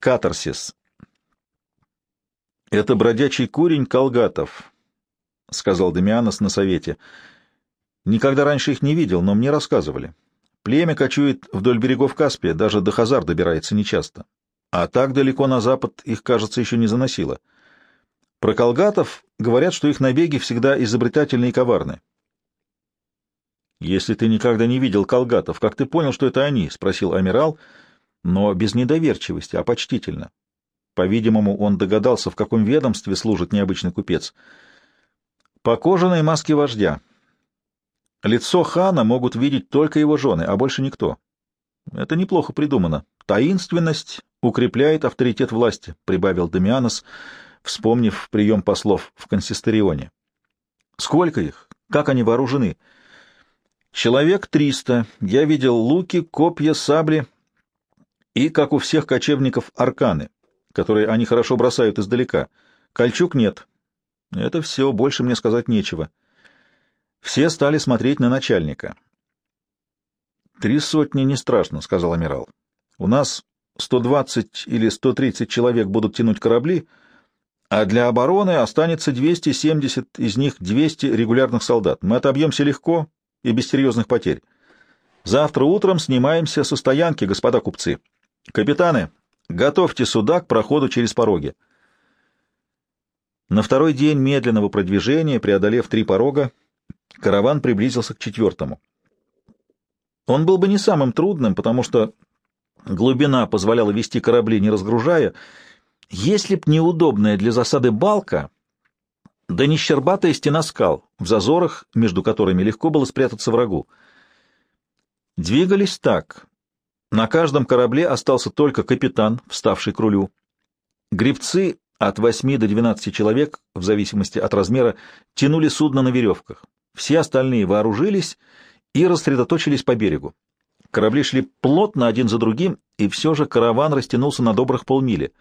Катарсис. «Это бродячий курень Колгатов», — сказал Демианос на совете. «Никогда раньше их не видел, но мне рассказывали. Племя кочует вдоль берегов Каспия, даже до Хазар добирается нечасто. А так далеко на запад их, кажется, еще не заносило. Про Колгатов говорят, что их набеги всегда изобретательны и коварны. «Если ты никогда не видел Колгатов, как ты понял, что это они?» — спросил Амирал, но без недоверчивости, а почтительно. По-видимому, он догадался, в каком ведомстве служит необычный купец. По кожаной маске вождя. Лицо хана могут видеть только его жены, а больше никто. Это неплохо придумано. Таинственность укрепляет авторитет власти, — прибавил Дамианос, вспомнив прием послов в консисторионе. Сколько их? Как они вооружены? — Человек триста. Я видел луки, копья, сабли и, как у всех кочевников, арканы, которые они хорошо бросают издалека. Кольчуг нет. Это все, больше мне сказать нечего. Все стали смотреть на начальника. «Три сотни не страшно», — сказал амирал. «У нас сто двадцать или сто тридцать человек будут тянуть корабли, а для обороны останется двести семьдесят, из них двести регулярных солдат. Мы отобьемся легко, и без серьезных потерь. Завтра утром снимаемся со стоянки, господа купцы. Капитаны, готовьте суда к проходу через пороги. На второй день медленного продвижения, преодолев три порога, караван приблизился к четвертому. Он был бы не самым трудным, потому что глубина позволяла вести корабли, не разгружая, если б неудобная для засады балка да не щербатая стена скал, в зазорах, между которыми легко было спрятаться врагу. Двигались так. На каждом корабле остался только капитан, вставший к рулю. Гребцы от 8 до 12 человек, в зависимости от размера, тянули судно на веревках. Все остальные вооружились и рассредоточились по берегу. Корабли шли плотно один за другим, и все же караван растянулся на добрых полмили.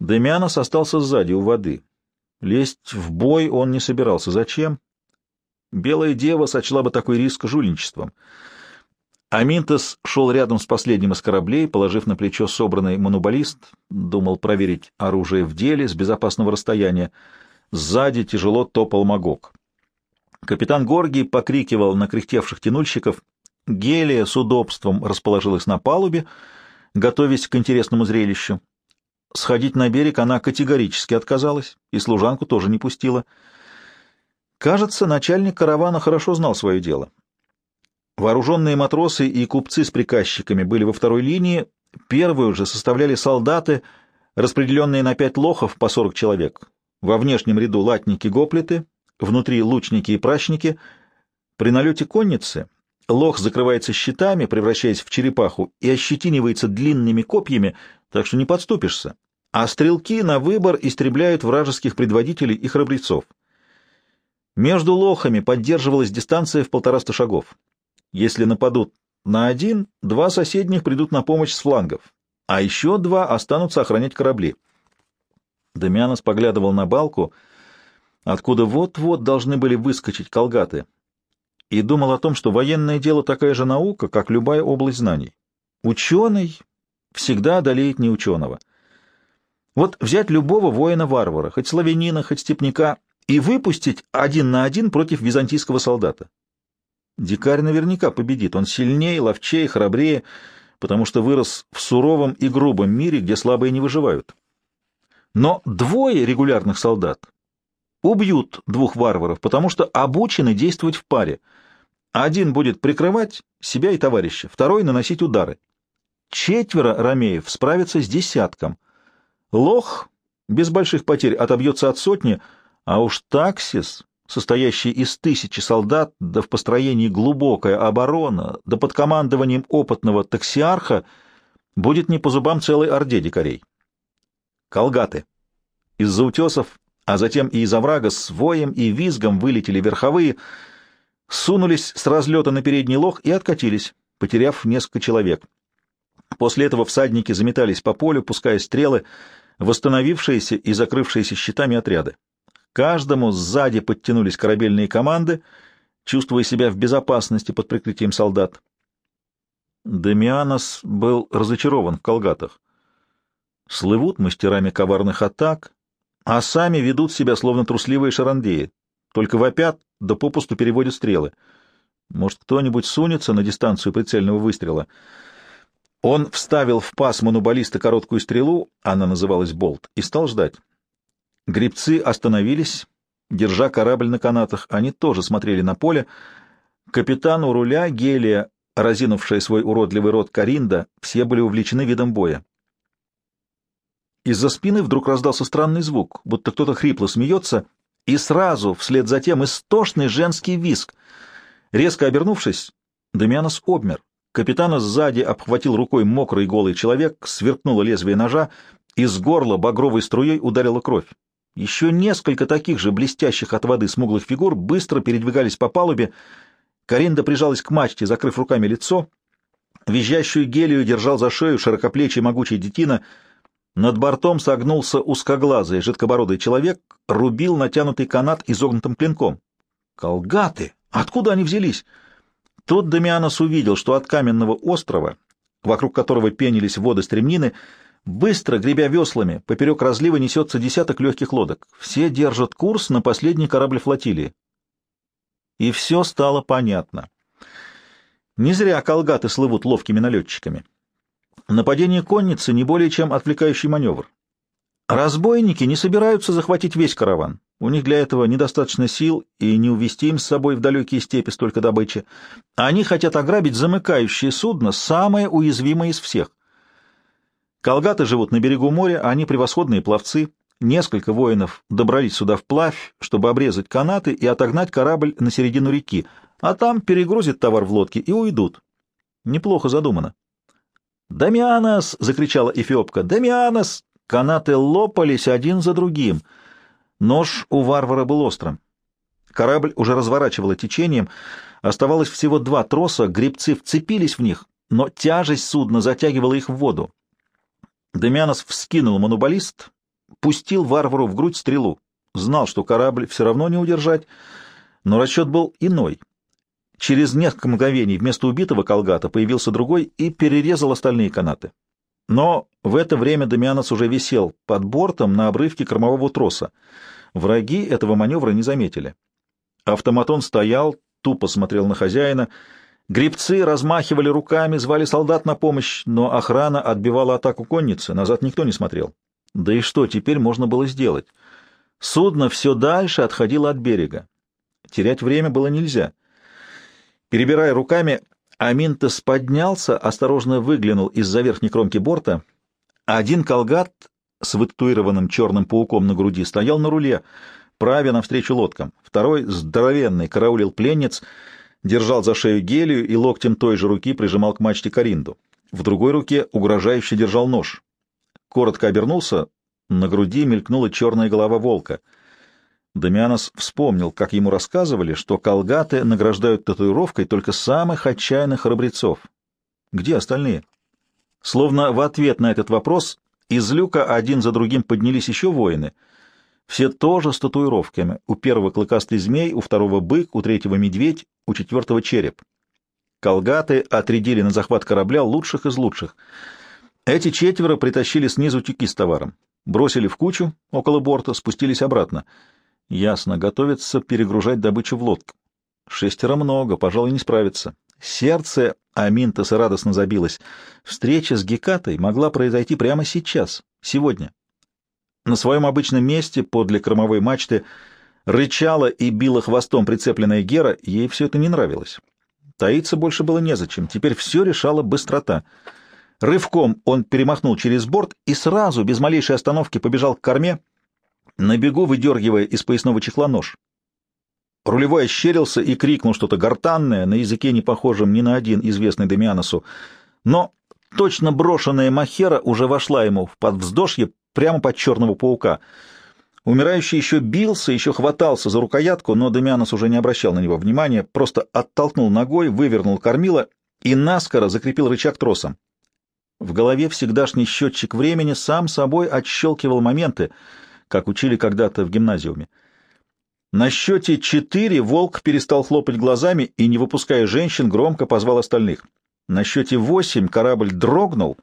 Демианос остался сзади, у воды. Лезть в бой он не собирался. Зачем? Белая дева сочла бы такой риск жульничеством. Аминтес шел рядом с последним из кораблей, положив на плечо собранный монобаллист, думал проверить оружие в деле с безопасного расстояния. Сзади тяжело топал магок. Капитан Горгий покрикивал на кряхтевших тянульщиков. Гелия с удобством расположилась на палубе, готовясь к интересному зрелищу. Сходить на берег она категорически отказалась, и служанку тоже не пустила. Кажется, начальник каравана хорошо знал свое дело. Вооруженные матросы и купцы с приказчиками были во второй линии, первую же составляли солдаты, распределенные на пять лохов по сорок человек. Во внешнем ряду латники-гоплиты, внутри лучники и прачники. При налете конницы лох закрывается щитами, превращаясь в черепаху, и ощетинивается длинными копьями, так что не подступишься а стрелки на выбор истребляют вражеских предводителей и храбрецов. Между лохами поддерживалась дистанция в полтораста шагов. Если нападут на один, два соседних придут на помощь с флангов, а еще два останутся охранять корабли. Дамианос поглядывал на балку, откуда вот-вот должны были выскочить колгаты, и думал о том, что военное дело такая же наука, как любая область знаний. Ученый всегда одолеет неученого. Вот взять любого воина-варвара, хоть славянина, хоть степняка, и выпустить один на один против византийского солдата. Дикарь наверняка победит, он сильнее, ловчее, храбрее, потому что вырос в суровом и грубом мире, где слабые не выживают. Но двое регулярных солдат убьют двух варваров, потому что обучены действовать в паре. Один будет прикрывать себя и товарища, второй — наносить удары. Четверо ромеев справятся с десятком — Лох без больших потерь отобьется от сотни, а уж таксис, состоящий из тысячи солдат, да в построении глубокая оборона, да под командованием опытного таксиарха, будет не по зубам целой орде дикарей. Колгаты. Из-за утесов, а затем и из оврага с воем и визгом вылетели верховые, сунулись с разлета на передний лох и откатились, потеряв несколько человек. После этого всадники заметались по полю, пуская стрелы, восстановившиеся и закрывшиеся щитами отряды. Каждому сзади подтянулись корабельные команды, чувствуя себя в безопасности под прикрытием солдат. Демианос был разочарован в колгатах. слывут мастерами коварных атак, а сами ведут себя словно трусливые шарандеи, только вопят да попусту переводят стрелы. Может, кто-нибудь сунется на дистанцию прицельного выстрела? Он вставил в пас монобаллиста короткую стрелу, она называлась «Болт», и стал ждать. Гребцы остановились, держа корабль на канатах. Они тоже смотрели на поле. Капитан у руля, Гелия, разинувшая свой уродливый рот Каринда, все были увлечены видом боя. Из-за спины вдруг раздался странный звук, будто кто-то хрипло смеется, и сразу, вслед за тем, истошный женский виск. Резко обернувшись, Дамианос обмер. Капитана сзади обхватил рукой мокрый голый человек, сверкнуло лезвие ножа, из горла багровой струей ударила кровь. Еще несколько таких же блестящих от воды смуглых фигур быстро передвигались по палубе. Каринда прижалась к мачте, закрыв руками лицо. Визжащую гелию держал за шею широкоплечий могучий детина. Над бортом согнулся узкоглазый жидкобородый человек, рубил натянутый канат изогнутым клинком. «Колгаты! Откуда они взялись?» Тут Дамианос увидел, что от каменного острова, вокруг которого пенились воды стремнины, быстро, гребя веслами, поперек разлива несется десяток легких лодок. Все держат курс на последний корабль флотилии. И все стало понятно. Не зря колгаты слывут ловкими налетчиками. Нападение конницы не более чем отвлекающий маневр. Разбойники не собираются захватить весь караван. У них для этого недостаточно сил и не увезти им с собой в далекие степи столько добычи. Они хотят ограбить замыкающее судно, самое уязвимое из всех. Колгаты живут на берегу моря, они превосходные пловцы. Несколько воинов добрались сюда вплавь, чтобы обрезать канаты и отогнать корабль на середину реки, а там перегрузят товар в лодке и уйдут. Неплохо задумано. «Дамианос!» — закричала Эфиопка. «Дамианос!» Канаты лопались один за другим — Нож у варвара был острым. Корабль уже разворачивало течением, оставалось всего два троса, гребцы вцепились в них, но тяжесть судна затягивала их в воду. Демянос вскинул монобаллист, пустил варвару в грудь стрелу. Знал, что корабль все равно не удержать, но расчет был иной. Через несколько мгновений вместо убитого колгата появился другой и перерезал остальные канаты. Но в это время Дамианос уже висел под бортом на обрывке кормового троса. Враги этого маневра не заметили. Автоматон стоял, тупо смотрел на хозяина. Гребцы размахивали руками, звали солдат на помощь, но охрана отбивала атаку конницы, назад никто не смотрел. Да и что теперь можно было сделать? Судно все дальше отходило от берега. Терять время было нельзя. Перебирая руками, Аминтес поднялся, осторожно выглянул из-за верхней кромки борта. Один колгат с вытатуированным черным пауком на груди стоял на руле, правя навстречу лодкам. Второй, здоровенный, караулил пленниц, держал за шею гелию и локтем той же руки прижимал к мачте Каринду. В другой руке угрожающе держал нож. Коротко обернулся, на груди мелькнула черная голова волка — Дамианос вспомнил, как ему рассказывали, что колгаты награждают татуировкой только самых отчаянных храбрецов. Где остальные? Словно в ответ на этот вопрос из люка один за другим поднялись еще воины. Все тоже с татуировками. У первого клыкастый змей, у второго бык, у третьего медведь, у четвертого череп. Колгаты отрядили на захват корабля лучших из лучших. Эти четверо притащили снизу тюки с товаром, бросили в кучу около борта, спустились обратно — Ясно, готовится перегружать добычу в лодку. Шестеро много, пожалуй, не справится. Сердце Аминтеса радостно забилось. Встреча с Гекатой могла произойти прямо сейчас, сегодня. На своем обычном месте, подле кормовой мачты, рычала и била хвостом прицепленная Гера, ей все это не нравилось. Таиться больше было незачем, теперь все решала быстрота. Рывком он перемахнул через борт и сразу, без малейшей остановки, побежал к корме, на бегу выдергивая из поясного чехла нож. Рулевой ощерился и крикнул что-то гортанное, на языке не похожем ни на один известный Демианосу, но точно брошенная махера уже вошла ему в подвздошье прямо под черного паука. Умирающий еще бился, еще хватался за рукоятку, но Демианос уже не обращал на него внимания, просто оттолкнул ногой, вывернул кормило и наскоро закрепил рычаг тросом. В голове всегдашний счетчик времени сам собой отщелкивал моменты — как учили когда-то в гимназиуме. На счете четыре волк перестал хлопать глазами и, не выпуская женщин, громко позвал остальных. На счете восемь корабль дрогнул,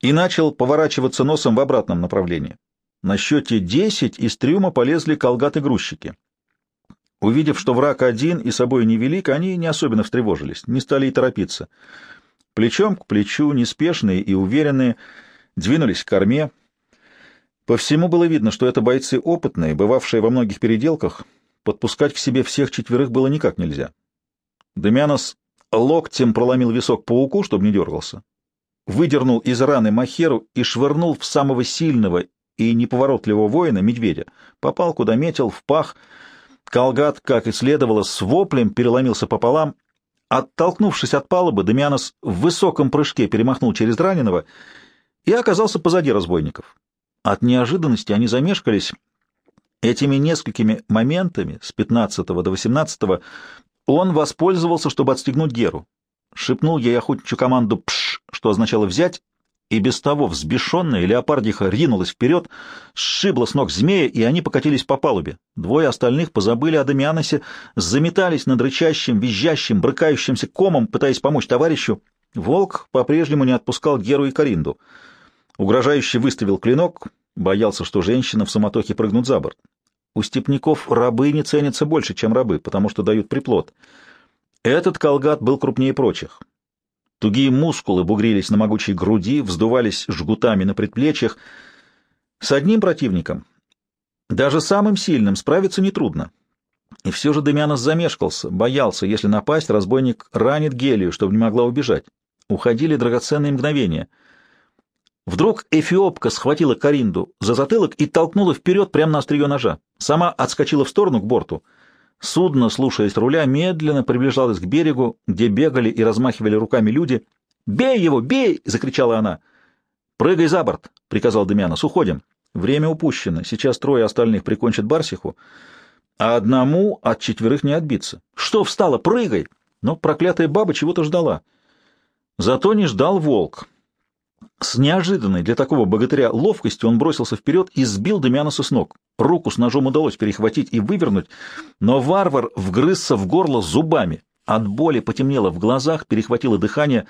и начал поворачиваться носом в обратном направлении. На счете десять из трюма полезли колгаты-грузчики. Увидев, что враг один и собой невелик, они не особенно встревожились, не стали и торопиться. Плечом к плечу, неспешные и уверенные, двинулись к корме. По всему было видно, что это бойцы опытные, бывавшие во многих переделках. Подпускать к себе всех четверых было никак нельзя. Демянос локтем проломил висок пауку, чтобы не дергался, выдернул из раны махеру и швырнул в самого сильного и неповоротливого воина медведя. Попал, куда метил, в пах. Колгат, как и следовало, с воплем переломился пополам. Оттолкнувшись от палубы, Демианос в высоком прыжке перемахнул через раненого и оказался позади разбойников. От неожиданности они замешкались. Этими несколькими моментами с 15 до 18 он воспользовался, чтобы отстегнуть Геру. Шепнул ей охотничью команду «пш», что означало «взять», и без того взбешенная леопардиха ринулась вперед, сшибла с ног змея, и они покатились по палубе. Двое остальных позабыли о Дамианосе, заметались над рычащим, визжащим, брыкающимся комом, пытаясь помочь товарищу. Волк по-прежнему не отпускал Геру и Каринду. Угрожающе выставил клинок, боялся, что женщина в суматохе прыгнут за борт. У степняков рабы не ценятся больше, чем рабы, потому что дают приплод. Этот колгат был крупнее прочих. Тугие мускулы бугрились на могучей груди, вздувались жгутами на предплечьях. С одним противником, даже самым сильным, справиться нетрудно. И все же Демянос замешкался, боялся, если напасть, разбойник ранит Гелию, чтобы не могла убежать. Уходили драгоценные мгновения — Вдруг эфиопка схватила Каринду за затылок и толкнула вперед прямо на острие ножа. Сама отскочила в сторону к борту. Судно, слушаясь руля, медленно приближалось к берегу, где бегали и размахивали руками люди. «Бей его! Бей!» — закричала она. «Прыгай за борт!» — приказал Демьянос. «Уходим. Время упущено. Сейчас трое остальных прикончат Барсиху, а одному от четверых не отбиться. Что встала? Прыгай!» Но проклятая баба чего-то ждала. Зато не ждал волк. С неожиданной для такого богатыря ловкостью он бросился вперед и сбил Демианоса с ног. Руку с ножом удалось перехватить и вывернуть, но варвар вгрызся в горло зубами. От боли потемнело в глазах, перехватило дыхание.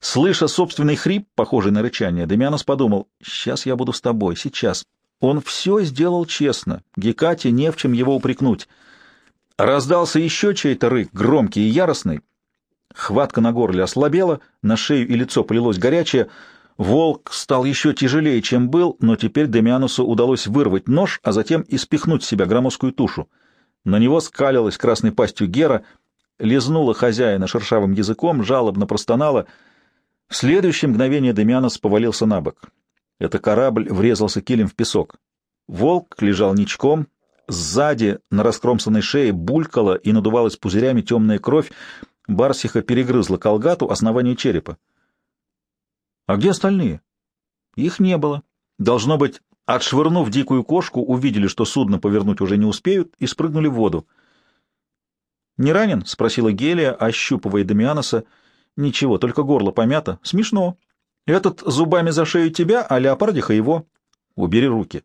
Слыша собственный хрип, похожий на рычание, Демианос подумал, «Сейчас я буду с тобой, сейчас». Он все сделал честно, Гекате не в чем его упрекнуть. Раздался еще чей-то рык, громкий и яростный. Хватка на горле ослабела, на шею и лицо полилось горячее — Волк стал еще тяжелее, чем был, но теперь Демианусу удалось вырвать нож, а затем испихнуть в себя громоздкую тушу. На него скалилась красной пастью Гера, лизнула хозяина шершавым языком, жалобно простонала. В следующее мгновение Демианос повалился на бок. Это корабль врезался килем в песок. Волк лежал ничком, сзади на раскромсанной шее булькала и надувалась пузырями темная кровь, Барсиха перегрызла колгату основание черепа. А где остальные? Их не было. Должно быть, отшвырнув дикую кошку, увидели, что судно повернуть уже не успеют, и спрыгнули в воду. «Не ранен?» — спросила Гелия, ощупывая Дамианоса. «Ничего, только горло помято. Смешно. Этот зубами за шею тебя, а леопардиха его. Убери руки».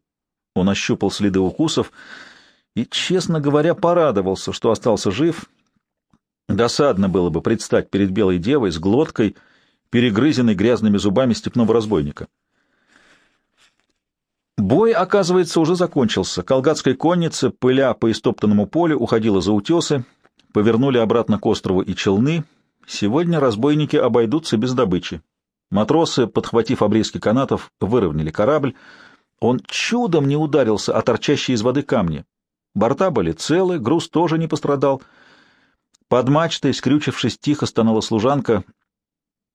Он ощупал следы укусов и, честно говоря, порадовался, что остался жив. Досадно было бы предстать перед белой девой с глоткой — перегрызенный грязными зубами степного разбойника. Бой, оказывается, уже закончился. Колгатская конница, пыля по истоптанному полю, уходила за утесы, повернули обратно к острову и челны. Сегодня разбойники обойдутся без добычи. Матросы, подхватив обрезки канатов, выровняли корабль. Он чудом не ударился о торчащие из воды камни. Борта были целы, груз тоже не пострадал. Под мачтой, скрючившись, тихо стонала служанка,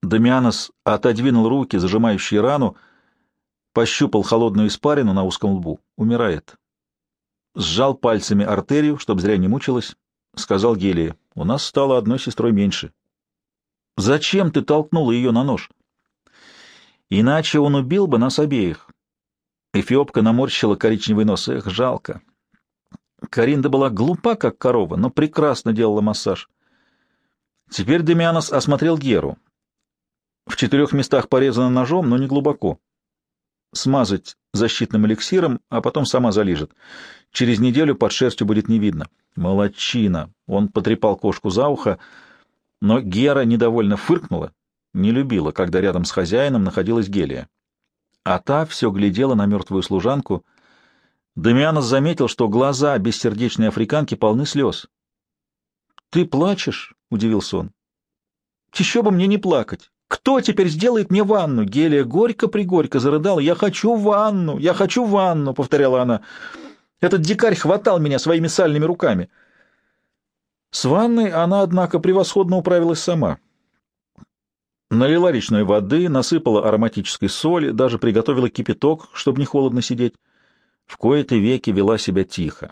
Дамианос отодвинул руки, зажимающие рану, пощупал холодную испарину на узком лбу. Умирает. Сжал пальцами артерию, чтобы зря не мучилась. Сказал Гелия, у нас стало одной сестрой меньше. Зачем ты толкнула ее на нож? Иначе он убил бы нас обеих. Эфиопка наморщила коричневый нос. Эх, жалко. Каринда была глупа, как корова, но прекрасно делала массаж. Теперь Демианос осмотрел Геру. В четырех местах порезано ножом, но не глубоко. Смазать защитным эликсиром, а потом сама залижет. Через неделю под шерстью будет не видно. Молодчина! Он потрепал кошку за ухо, но Гера недовольно фыркнула не любила, когда рядом с хозяином находилась Гелия. А та все глядела на мертвую служанку. Дамианос заметил, что глаза бессердечной африканки полны слез. — Ты плачешь? — удивился он. — Еще бы мне не плакать. Кто теперь сделает мне ванну? Гелия горько-пригорько зарыдала. «Я хочу ванну! Я хочу ванну!» — повторяла она. «Этот дикарь хватал меня своими сальными руками». С ванной она, однако, превосходно управилась сама. Налила речной воды, насыпала ароматической соли, даже приготовила кипяток, чтобы не холодно сидеть. В кои-то веки вела себя тихо.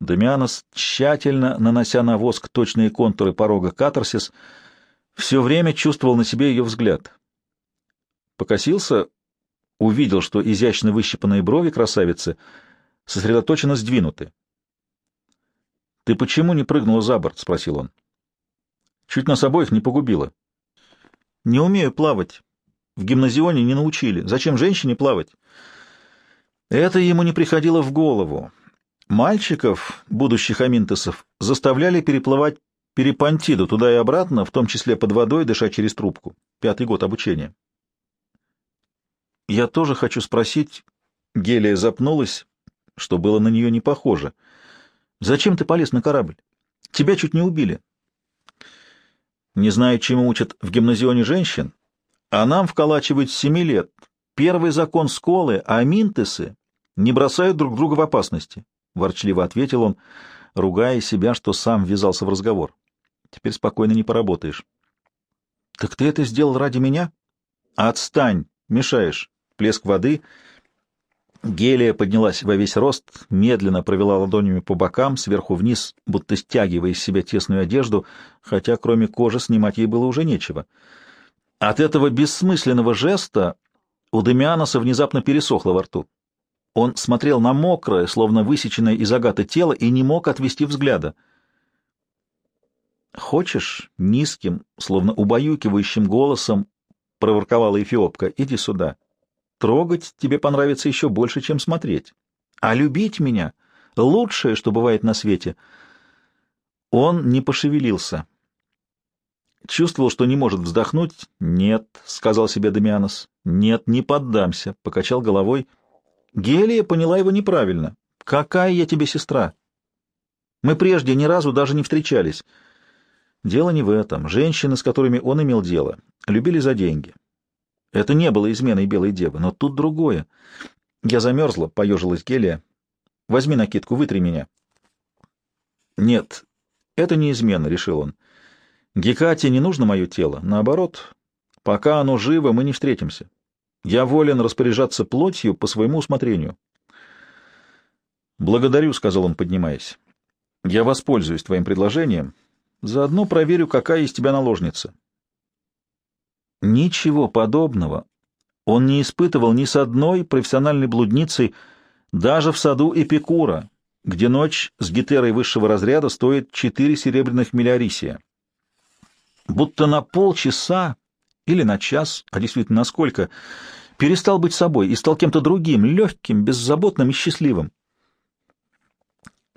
Дамианос, тщательно нанося на воск точные контуры порога катарсис, — все время чувствовал на себе ее взгляд. Покосился, увидел, что изящно выщипанные брови красавицы сосредоточенно сдвинуты. — Ты почему не прыгнула за борт? — спросил он. — Чуть нас обоих не погубила. — Не умею плавать. В гимназионе не научили. Зачем женщине плавать? Это ему не приходило в голову. Мальчиков, будущих аминтесов, заставляли переплывать Перепонтиду туда и обратно, в том числе под водой, дыша через трубку. Пятый год обучения. Я тоже хочу спросить... Гелия запнулась, что было на нее не похоже. Зачем ты полез на корабль? Тебя чуть не убили. Не знаю, чему учат в гимназионе женщин, а нам вколачивают с семи лет. Первый закон сколы, а минтесы не бросают друг друга в опасности, — ворчливо ответил он, ругая себя, что сам ввязался в разговор. Теперь спокойно не поработаешь. — Так ты это сделал ради меня? — Отстань, мешаешь. Плеск воды. Гелия поднялась во весь рост, медленно провела ладонями по бокам, сверху вниз, будто стягивая из себя тесную одежду, хотя кроме кожи снимать ей было уже нечего. От этого бессмысленного жеста у Демианоса внезапно пересохло во рту. Он смотрел на мокрое, словно высеченное из агата тело, и не мог отвести взгляда — «Хочешь?» — низким, словно убаюкивающим голосом проворковала Эфиопка. «Иди сюда. Трогать тебе понравится еще больше, чем смотреть. А любить меня — лучшее, что бывает на свете». Он не пошевелился. Чувствовал, что не может вздохнуть. «Нет», — сказал себе Дамианос. «Нет, не поддамся», — покачал головой. Гелия поняла его неправильно. «Какая я тебе сестра? Мы прежде ни разу даже не встречались». Дело не в этом. Женщины, с которыми он имел дело, любили за деньги. Это не было изменой белой девы, но тут другое. Я замерзла, — поежилась Гелия. Возьми накидку, вытри меня. Нет, это не измена, — решил он. Гекате не нужно мое тело. Наоборот, пока оно живо, мы не встретимся. Я волен распоряжаться плотью по своему усмотрению. Благодарю, — сказал он, поднимаясь. Я воспользуюсь твоим предложением. Заодно проверю, какая из тебя наложница. Ничего подобного он не испытывал ни с одной профессиональной блудницей, даже в саду Эпикура, где ночь с гитерой высшего разряда стоит четыре серебряных миллиарисия. Будто на полчаса или на час, а действительно на сколько, перестал быть собой и стал кем-то другим, легким, беззаботным и счастливым.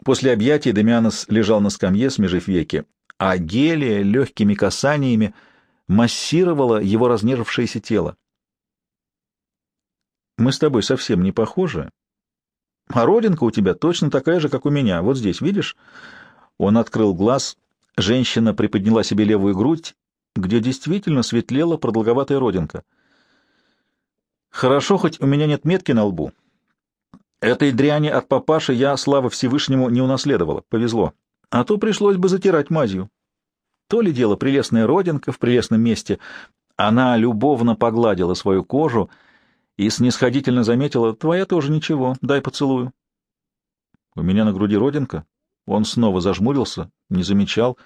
После объятий Демианос лежал на скамье, смежив веки а гелия легкими касаниями массировала его разнежившееся тело. «Мы с тобой совсем не похожи, а родинка у тебя точно такая же, как у меня. Вот здесь, видишь?» Он открыл глаз, женщина приподняла себе левую грудь, где действительно светлела продолговатая родинка. «Хорошо, хоть у меня нет метки на лбу. Этой дряни от папаши я, слава Всевышнему, не унаследовала. Повезло а то пришлось бы затирать мазью. То ли дело прелестная родинка в прелестном месте. Она любовно погладила свою кожу и снисходительно заметила, «Твоя тоже ничего, дай поцелую». «У меня на груди родинка?» Он снова зажмурился, не замечал.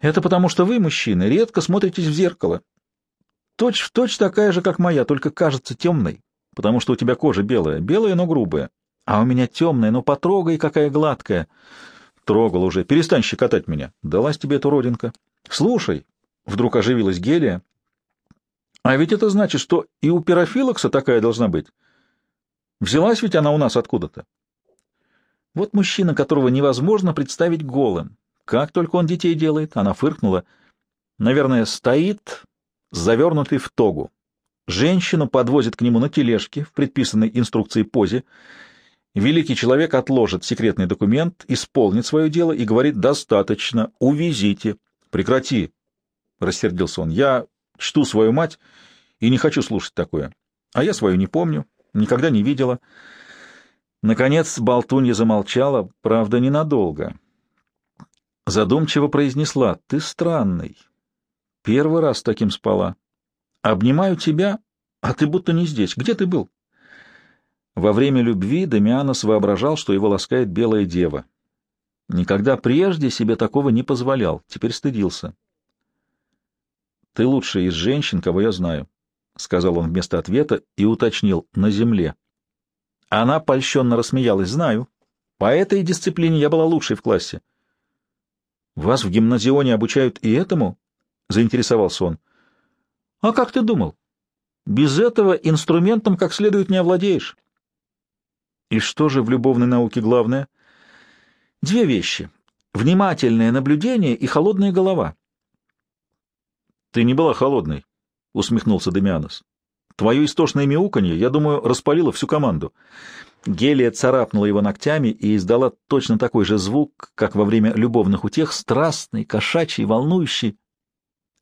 «Это потому, что вы, мужчины, редко смотритесь в зеркало. Точь в точь такая же, как моя, только кажется темной, потому что у тебя кожа белая, белая, но грубая, а у меня темная, но потрогай, какая гладкая». Трогал уже. Перестань щекотать меня. Далась тебе эта родинка. Слушай, вдруг оживилась Гелия. А ведь это значит, что и у пирофилокса такая должна быть. Взялась ведь она у нас откуда-то. Вот мужчина, которого невозможно представить голым. Как только он детей делает, она фыркнула. Наверное, стоит, завернутый в тогу. Женщину подвозят к нему на тележке в предписанной инструкции позе. Великий человек отложит секретный документ, исполнит свое дело и говорит «достаточно, увезите». «Прекрати», — рассердился он, — «я чту свою мать и не хочу слушать такое. А я свою не помню, никогда не видела». Наконец болтунья замолчала, правда, ненадолго. Задумчиво произнесла «Ты странный. Первый раз таким спала. Обнимаю тебя, а ты будто не здесь. Где ты был?» Во время любви Дамианос воображал, что его ласкает белая дева. Никогда прежде себе такого не позволял, теперь стыдился. «Ты лучшая из женщин, кого я знаю», — сказал он вместо ответа и уточнил — «на земле». Она польщенно рассмеялась. «Знаю. По этой дисциплине я была лучшей в классе». «Вас в гимназионе обучают и этому?» — заинтересовался он. «А как ты думал? Без этого инструментом как следует не овладеешь». «И что же в любовной науке главное?» «Две вещи. Внимательное наблюдение и холодная голова». «Ты не была холодной», — усмехнулся Демианос. Твое истошное мяуканье, я думаю, распалило всю команду. Гелия царапнула его ногтями и издала точно такой же звук, как во время любовных утех, страстный, кошачий, волнующий.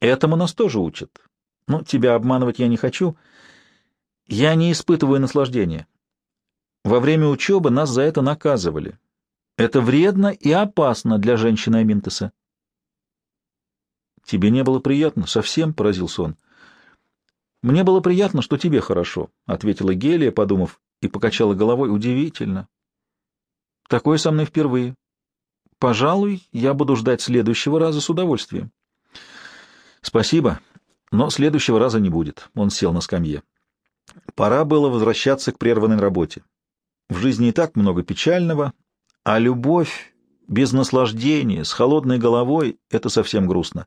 Этому нас тоже учат. Ну, тебя обманывать я не хочу. Я не испытываю наслаждения. Во время учебы нас за это наказывали. Это вредно и опасно для женщины Аминтеса. Тебе не было приятно? Совсем, — поразился он. — «Мне было приятно, что тебе хорошо», — ответила Гелия, подумав, и покачала головой. «Удивительно. Такое со мной впервые. Пожалуй, я буду ждать следующего раза с удовольствием». «Спасибо, но следующего раза не будет», — он сел на скамье. Пора было возвращаться к прерванной работе. В жизни и так много печального, а любовь без наслаждения, с холодной головой — это совсем грустно.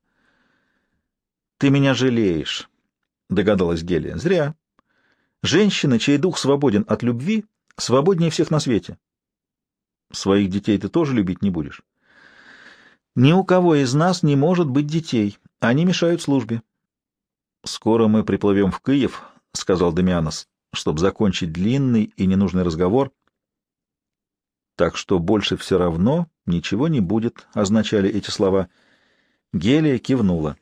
«Ты меня жалеешь», догадалась Гелия. Зря. Женщина, чей дух свободен от любви, свободнее всех на свете. Своих детей ты тоже любить не будешь. Ни у кого из нас не может быть детей. Они мешают службе. Скоро мы приплывем в Киев, — сказал Демианос, чтобы закончить длинный и ненужный разговор. Так что больше все равно ничего не будет, — означали эти слова. Гелия кивнула.